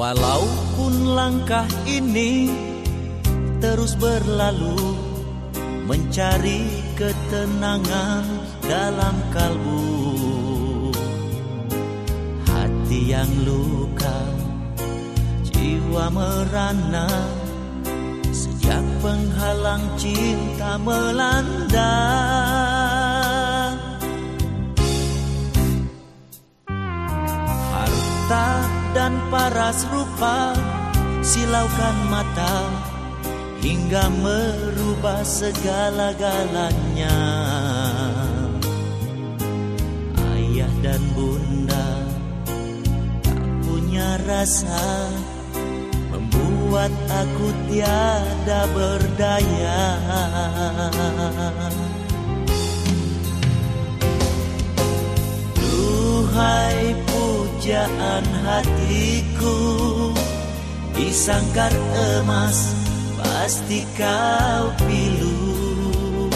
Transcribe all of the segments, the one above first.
Walaupun langkah ini terus berlalu mencari ketenangan dalam kalbu. Hati yang luka jiwa merana sejak penghalang cinta melanda dan paras rupa silaukan mata hingga merubah segala-galanya. Ayah dan bunda tak punya rasa membuat aku tiada berdaya. Duhai pujaan hatiku. Disangkar emas pasti kau pilu.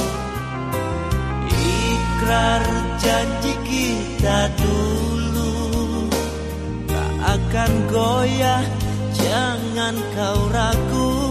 Ikrar janji kita dulu. Tak akan goyah jangan kau ragu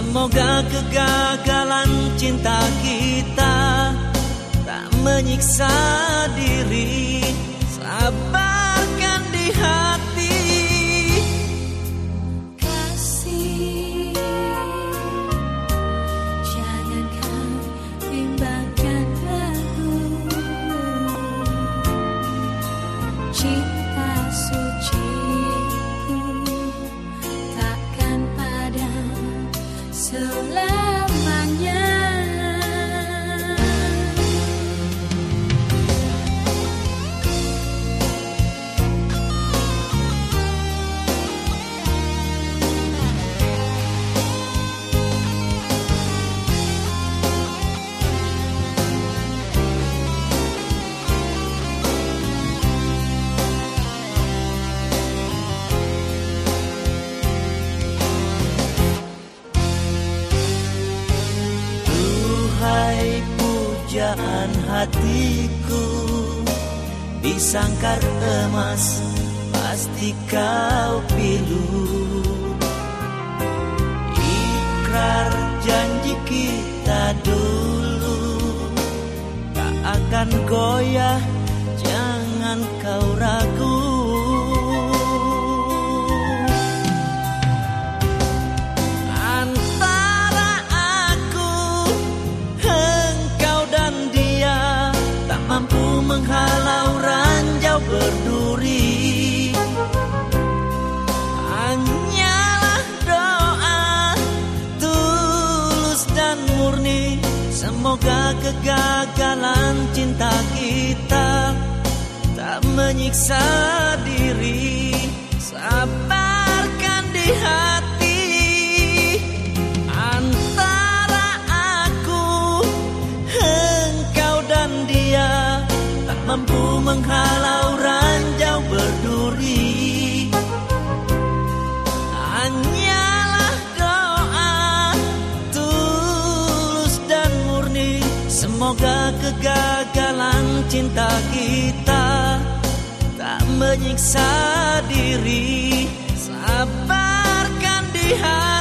Semoga kegagalan cinta kita Tak menyiksa diri. Sabarkan di hati pujaan hatiku. Disangkar emas Pasti kau pilu menghalau ranjau berduri. Hanyalah doa tulus dan murni. Semoga kegagalan cinta kita Tak menyiksa diri. Sabarkan mampu menghalau ranjau berduri. Hanyalah doa tulus dan murni. Semoga kegagalan cinta kita Tak menyiksa diri. Sabarkan di hati